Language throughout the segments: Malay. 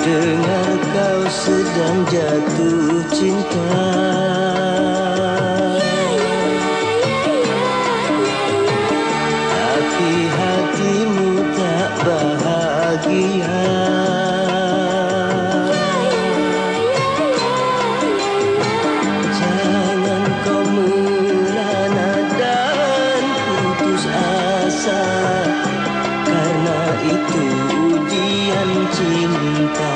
dengar kau sedang jatuh cinta. Tapi hatimu tak bahagia. Jangan kau merana dan putus asa cinta.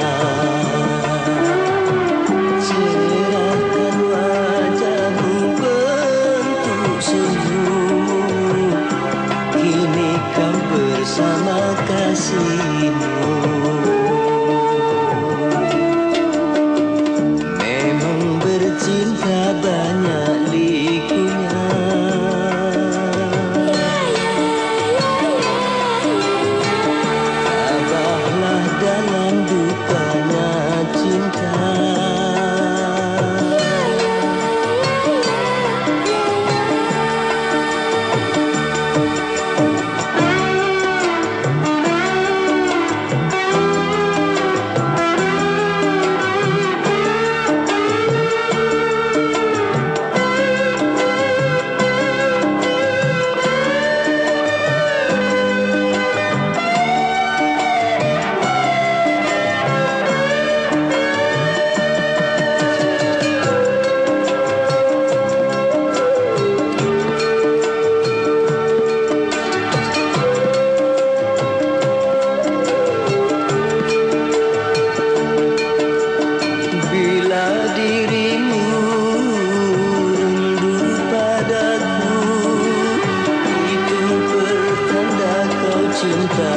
Cerahkan wajahmu bentuk senyummu Kini kau bersama kasihmu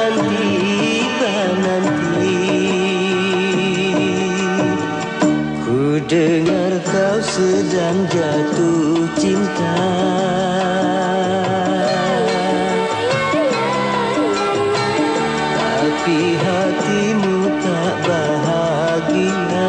akan tiba nanti. Ku dengar kau sedang jatuh cinta. Tapi hatimu tak bahagia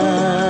love.